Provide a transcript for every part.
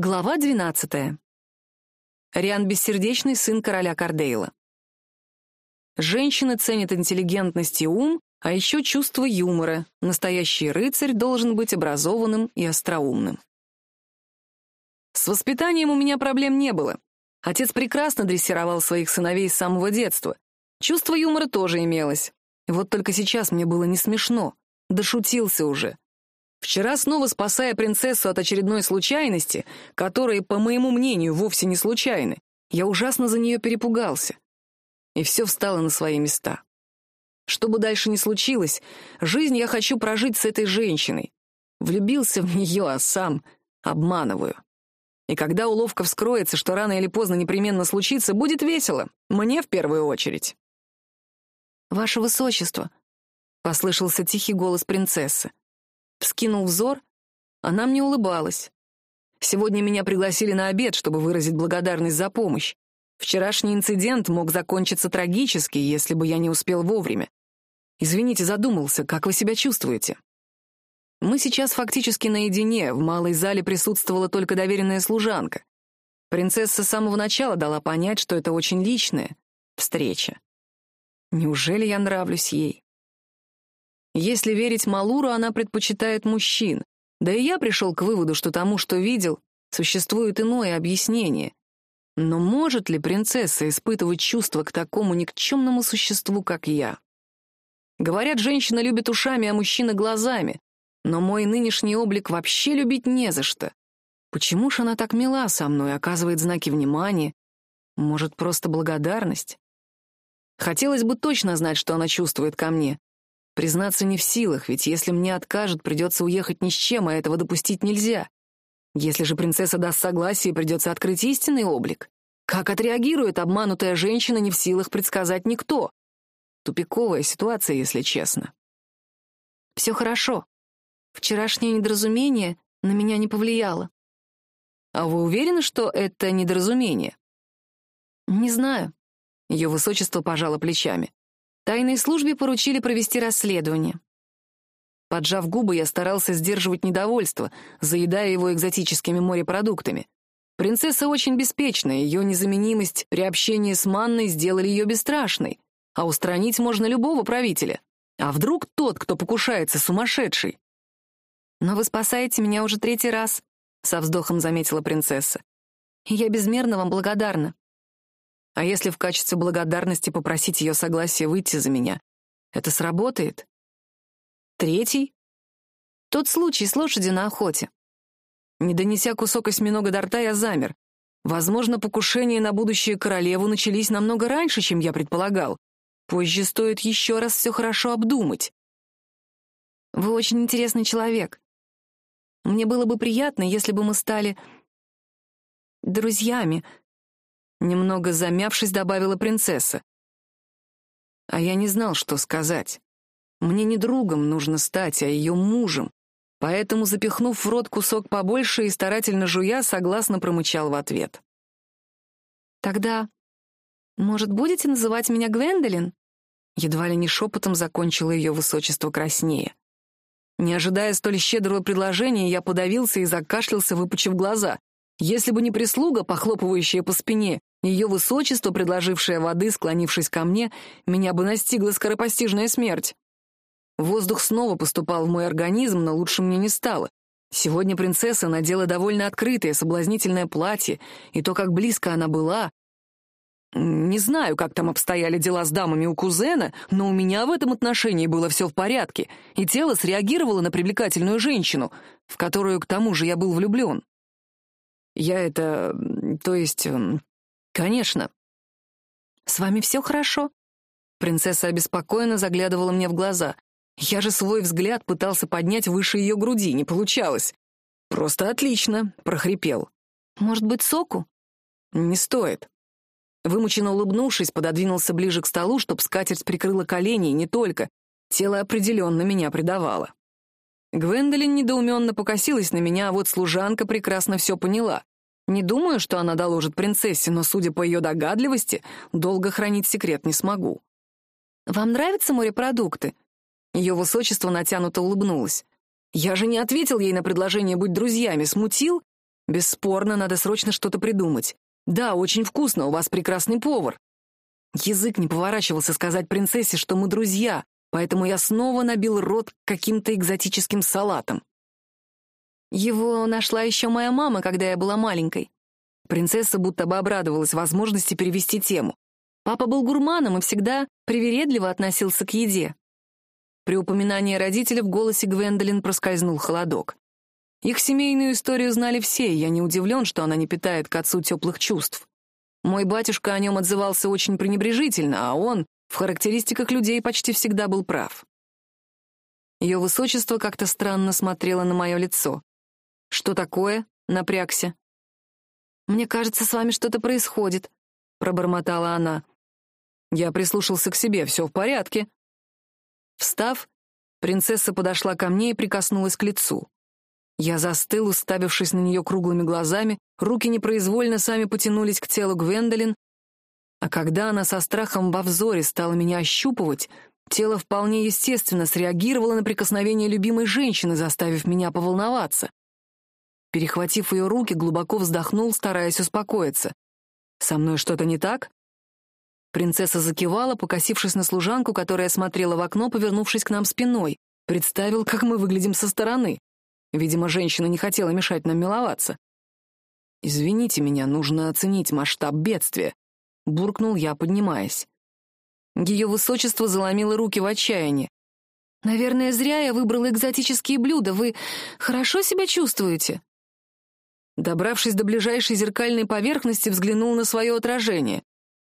Глава 12. Риан Бессердечный, сын короля Кардейла. Женщины ценят интеллигентность и ум, а еще чувство юмора. Настоящий рыцарь должен быть образованным и остроумным. С воспитанием у меня проблем не было. Отец прекрасно дрессировал своих сыновей с самого детства. Чувство юмора тоже имелось. Вот только сейчас мне было не смешно. Дошутился уже. Вчера, снова спасая принцессу от очередной случайности, которая, по моему мнению, вовсе не случайны, я ужасно за нее перепугался. И все встало на свои места. Что бы дальше ни случилось, жизнь я хочу прожить с этой женщиной. Влюбился в нее, а сам обманываю. И когда уловка вскроется, что рано или поздно непременно случится, будет весело. Мне в первую очередь. «Ваше высочество», — послышался тихий голос принцессы. Вскинул взор, она мне улыбалась. Сегодня меня пригласили на обед, чтобы выразить благодарность за помощь. Вчерашний инцидент мог закончиться трагически, если бы я не успел вовремя. Извините, задумался, как вы себя чувствуете? Мы сейчас фактически наедине, в малой зале присутствовала только доверенная служанка. Принцесса с самого начала дала понять, что это очень личная встреча. Неужели я нравлюсь ей? Если верить Малуру, она предпочитает мужчин. Да и я пришел к выводу, что тому, что видел, существует иное объяснение. Но может ли принцесса испытывать чувства к такому никчемному существу, как я? Говорят, женщина любит ушами, а мужчина — глазами. Но мой нынешний облик вообще любить не за что. Почему ж она так мила со мной, оказывает знаки внимания? Может, просто благодарность? Хотелось бы точно знать, что она чувствует ко мне. Признаться не в силах, ведь если мне откажут, придется уехать ни с чем, а этого допустить нельзя. Если же принцесса даст согласие, придется открыть истинный облик. Как отреагирует обманутая женщина, не в силах предсказать никто. Тупиковая ситуация, если честно. Все хорошо. Вчерашнее недоразумение на меня не повлияло. А вы уверены, что это недоразумение? Не знаю. Ее высочество пожало плечами. Тайной службе поручили провести расследование. Поджав губы, я старался сдерживать недовольство, заедая его экзотическими морепродуктами. Принцесса очень беспечная, ее незаменимость при общении с Манной сделали ее бесстрашной, а устранить можно любого правителя. А вдруг тот, кто покушается, сумасшедший? «Но вы спасаете меня уже третий раз», — со вздохом заметила принцесса. «Я безмерно вам благодарна. А если в качестве благодарности попросить ее согласия выйти за меня? Это сработает? Третий? Тот случай с лошадью на охоте. Не донеся кусок осьминога до рта, я замер. Возможно, покушения на будущее королеву начались намного раньше, чем я предполагал. Позже стоит еще раз все хорошо обдумать. Вы очень интересный человек. Мне было бы приятно, если бы мы стали друзьями, Немного замявшись, добавила принцесса. А я не знал, что сказать. Мне не другом нужно стать, а ее мужем. Поэтому, запихнув в рот кусок побольше и старательно жуя, согласно промычал в ответ. «Тогда, может, будете называть меня Гвендолин?» Едва ли не шепотом закончила ее высочество краснее. Не ожидая столь щедрого предложения, я подавился и закашлялся, выпучив глаза. Если бы не прислуга, похлопывающая по спине, ее высочество, предложившее воды, склонившись ко мне, меня бы настигла скоропостижная смерть. Воздух снова поступал в мой организм, но лучше мне не стало. Сегодня принцесса надела довольно открытое, соблазнительное платье, и то, как близко она была... Не знаю, как там обстояли дела с дамами у кузена, но у меня в этом отношении было все в порядке, и тело среагировало на привлекательную женщину, в которую, к тому же, я был влюблен. Я это... то есть... Конечно. С вами все хорошо? Принцесса обеспокоенно заглядывала мне в глаза. Я же свой взгляд пытался поднять выше ее груди, не получалось. «Просто отлично», — прохрипел. «Может быть, соку?» «Не стоит». Вымученно улыбнувшись, пододвинулся ближе к столу, чтоб скатерть прикрыла колени, и не только. Тело определенно меня предавало. Гвендолин недоуменно покосилась на меня, а вот служанка прекрасно все поняла. Не думаю, что она доложит принцессе, но, судя по ее догадливости, долго хранить секрет не смогу. «Вам нравятся морепродукты?» Ее высочество натянуто улыбнулось. «Я же не ответил ей на предложение быть друзьями, смутил? Бесспорно, надо срочно что-то придумать. Да, очень вкусно, у вас прекрасный повар. Язык не поворачивался сказать принцессе, что мы друзья, поэтому я снова набил рот каким-то экзотическим салатом. Его нашла еще моя мама, когда я была маленькой. Принцесса будто бы обрадовалась возможности перевести тему. Папа был гурманом и всегда привередливо относился к еде. При упоминании родителей в голосе Гвендолин проскользнул холодок. Их семейную историю знали все, и я не удивлен, что она не питает к отцу теплых чувств. Мой батюшка о нем отзывался очень пренебрежительно, а он в характеристиках людей почти всегда был прав. Ее высочество как-то странно смотрело на мое лицо. «Что такое?» — напрягся. «Мне кажется, с вами что-то происходит», — пробормотала она. Я прислушался к себе, все в порядке. Встав, принцесса подошла ко мне и прикоснулась к лицу. Я застыл, уставившись на нее круглыми глазами, руки непроизвольно сами потянулись к телу Гвендолин, а когда она со страхом во взоре стала меня ощупывать, тело вполне естественно среагировало на прикосновение любимой женщины, заставив меня поволноваться. Перехватив ее руки, глубоко вздохнул, стараясь успокоиться. «Со мной что-то не так?» Принцесса закивала, покосившись на служанку, которая смотрела в окно, повернувшись к нам спиной. Представил, как мы выглядим со стороны. Видимо, женщина не хотела мешать нам миловаться. «Извините меня, нужно оценить масштаб бедствия», — буркнул я, поднимаясь. Ее высочество заломило руки в отчаянии. «Наверное, зря я выбрала экзотические блюда. Вы хорошо себя чувствуете?» Добравшись до ближайшей зеркальной поверхности, взглянул на свое отражение.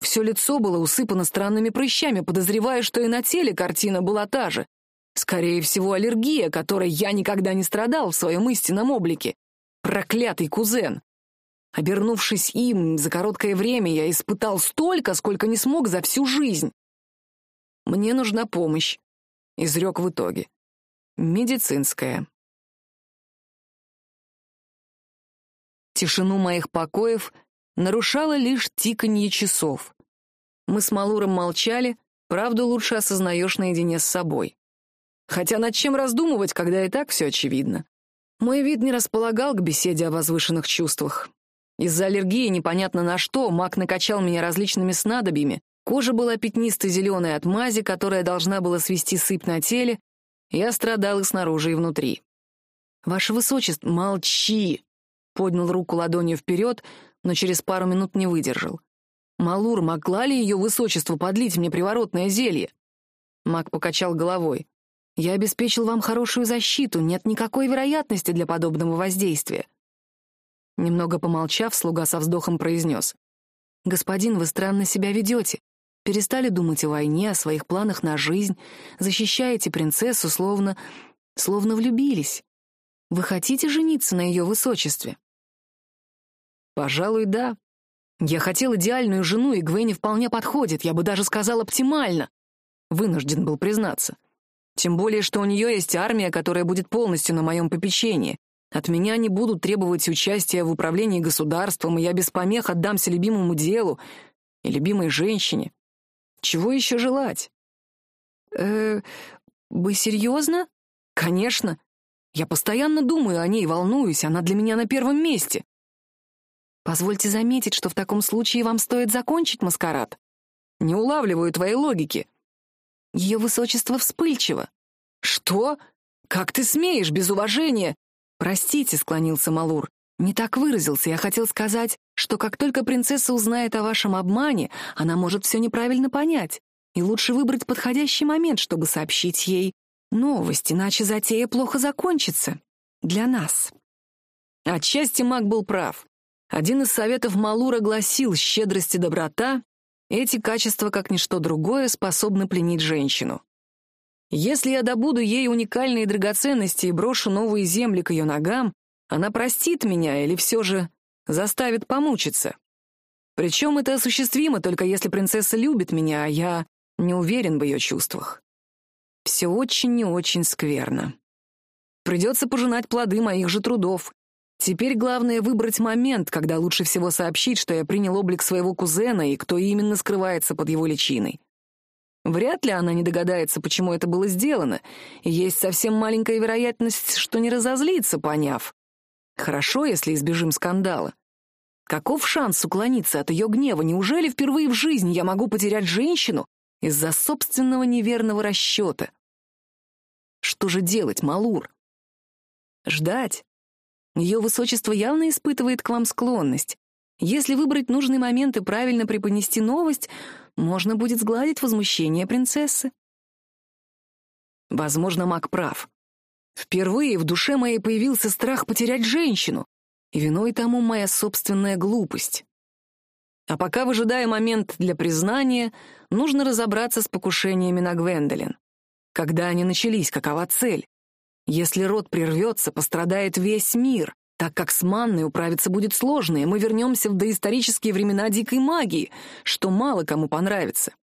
Все лицо было усыпано странными прыщами, подозревая, что и на теле картина была та же. Скорее всего, аллергия, которой я никогда не страдал в своем истинном облике. Проклятый кузен. Обернувшись им, за короткое время я испытал столько, сколько не смог за всю жизнь. «Мне нужна помощь», — изрек в итоге. «Медицинская». Тишину моих покоев нарушало лишь тиканье часов. Мы с Малуром молчали, правду лучше осознаешь наедине с собой. Хотя над чем раздумывать, когда и так все очевидно? Мой вид не располагал к беседе о возвышенных чувствах. Из-за аллергии непонятно на что маг накачал меня различными снадобьями, кожа была пятнисто зеленой от мази, которая должна была свести сыпь на теле, я страдал и снаружи, и внутри. «Ваше высочество, молчи!» Поднял руку ладонью вперед, но через пару минут не выдержал. «Малур, могла ли ее высочество подлить мне приворотное зелье?» Маг покачал головой. Я обеспечил вам хорошую защиту, нет никакой вероятности для подобного воздействия. Немного помолчав, слуга со вздохом произнес. «Господин, вы странно себя ведете. Перестали думать о войне, о своих планах на жизнь, защищаете принцессу, словно... словно влюбились. Вы хотите жениться на ее высочестве?» «Пожалуй, да. Я хотел идеальную жену, и Гвенни вполне подходит, я бы даже сказал оптимально», — вынужден был признаться. Тем более, что у нее есть армия, которая будет полностью на моем попечении. От меня не будут требовать участия в управлении государством, и я без помех отдамся любимому делу и любимой женщине. Чего еще желать? э вы серьезно? Конечно. Я постоянно думаю о ней, волнуюсь, она для меня на первом месте. Позвольте заметить, что в таком случае вам стоит закончить маскарад. Не улавливаю твоей логики. Ее высочество вспыльчиво. «Что? Как ты смеешь, без уважения?» «Простите», — склонился Малур. «Не так выразился. Я хотел сказать, что как только принцесса узнает о вашем обмане, она может все неправильно понять. И лучше выбрать подходящий момент, чтобы сообщить ей новость, иначе затея плохо закончится. Для нас». Отчасти маг был прав. Один из советов Малура гласил «щедрость и доброта эти качества, как ничто другое, способны пленить женщину. Если я добуду ей уникальные драгоценности и брошу новые земли к ее ногам, она простит меня или все же заставит помучиться. Причем это осуществимо только если принцесса любит меня, а я не уверен в ее чувствах. Все очень и очень скверно. Придется пожинать плоды моих же трудов, Теперь главное выбрать момент, когда лучше всего сообщить, что я принял облик своего кузена и кто именно скрывается под его личиной. Вряд ли она не догадается, почему это было сделано, есть совсем маленькая вероятность, что не разозлится, поняв. Хорошо, если избежим скандала. Каков шанс уклониться от ее гнева? Неужели впервые в жизни я могу потерять женщину из-за собственного неверного расчета? Что же делать, Малур? Ждать. Ее высочество явно испытывает к вам склонность. Если выбрать нужный момент и правильно преподнести новость, можно будет сгладить возмущение принцессы. Возможно, Мак прав. Впервые в душе моей появился страх потерять женщину, и виной тому моя собственная глупость. А пока, выжидая момент для признания, нужно разобраться с покушениями на Гвендолин. Когда они начались, какова цель? Если род прервется, пострадает весь мир, так как с манной управиться будет сложно, и мы вернемся в доисторические времена дикой магии, что мало кому понравится.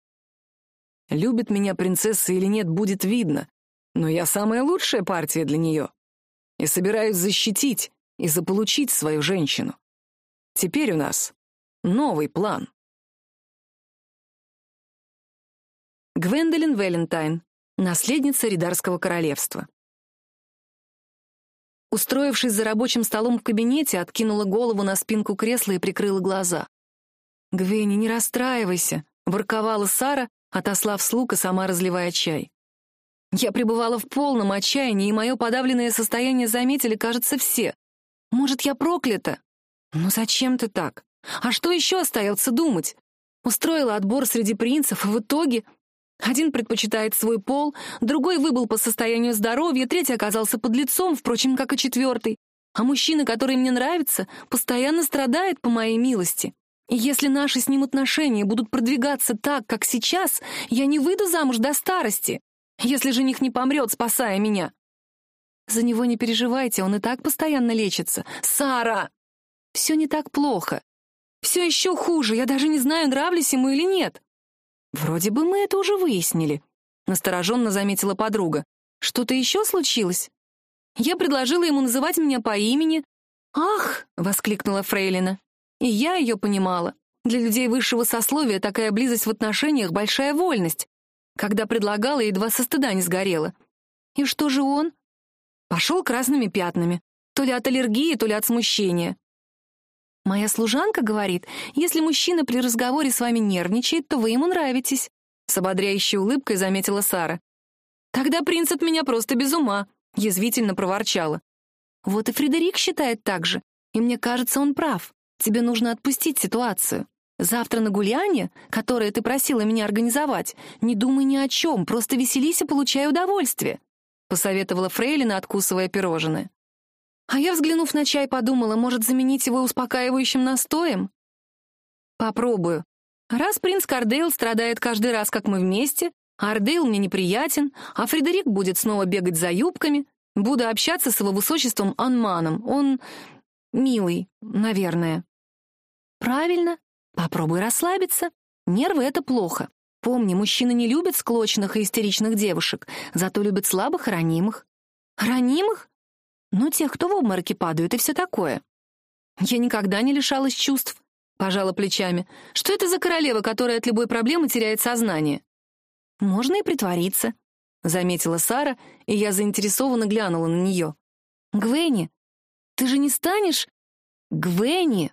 Любит меня принцесса или нет, будет видно, но я самая лучшая партия для нее. И собираюсь защитить и заполучить свою женщину. Теперь у нас новый план. Гвендолин Валентайн, наследница Ридарского королевства. Устроившись за рабочим столом в кабинете, откинула голову на спинку кресла и прикрыла глаза. «Гвенни, не расстраивайся», — ворковала Сара, отослав слуг и сама разливая чай. Я пребывала в полном отчаянии, и мое подавленное состояние заметили, кажется, все. Может, я проклята? Ну зачем ты так? А что еще остается думать? Устроила отбор среди принцев, и в итоге один предпочитает свой пол, другой выбыл по состоянию здоровья, третий оказался под лицом, впрочем, как и четвертый. А мужчина, который мне нравится, постоянно страдает по моей милости. И если наши с ним отношения будут продвигаться так, как сейчас, я не выйду замуж до старости если жених не помрет, спасая меня. За него не переживайте, он и так постоянно лечится. Сара! Все не так плохо. Все еще хуже, я даже не знаю, нравлюсь ему или нет. Вроде бы мы это уже выяснили, настороженно заметила подруга. Что-то еще случилось? Я предложила ему называть меня по имени. «Ах!» — воскликнула Фрейлина. И я ее понимала. Для людей высшего сословия такая близость в отношениях — большая вольность. Когда предлагала, едва со стыда не сгорела. И что же он? Пошел красными пятнами. То ли от аллергии, то ли от смущения. Моя служанка говорит, если мужчина при разговоре с вами нервничает, то вы ему нравитесь. С ободряющей улыбкой заметила Сара. Тогда принц от меня просто без ума, язвительно проворчала. Вот и Фредерик считает так же, и мне кажется, он прав. Тебе нужно отпустить ситуацию. Завтра на гуляние, которое ты просила меня организовать, не думай ни о чем, просто веселись и получай удовольствие», — посоветовала Фрейлина, откусывая пирожное. А я, взглянув на чай, подумала, может, заменить его успокаивающим настоем? Попробую. Раз принц Кардейл страдает каждый раз, как мы вместе, Ардейл мне неприятен, а Фредерик будет снова бегать за юбками, буду общаться с его высочеством Анманом. Он милый, наверное. Правильно, Попробуй расслабиться. Нервы — это плохо. Помни, мужчины не любят склочных и истеричных девушек, зато любят слабых и ранимых. Ранимых? Ну, тех, кто в обмороке падают и все такое. Я никогда не лишалась чувств, пожала плечами. Что это за королева, которая от любой проблемы теряет сознание? Можно и притвориться, заметила Сара, и я заинтересованно глянула на нее. Гвенни, ты же не станешь... Гвенни,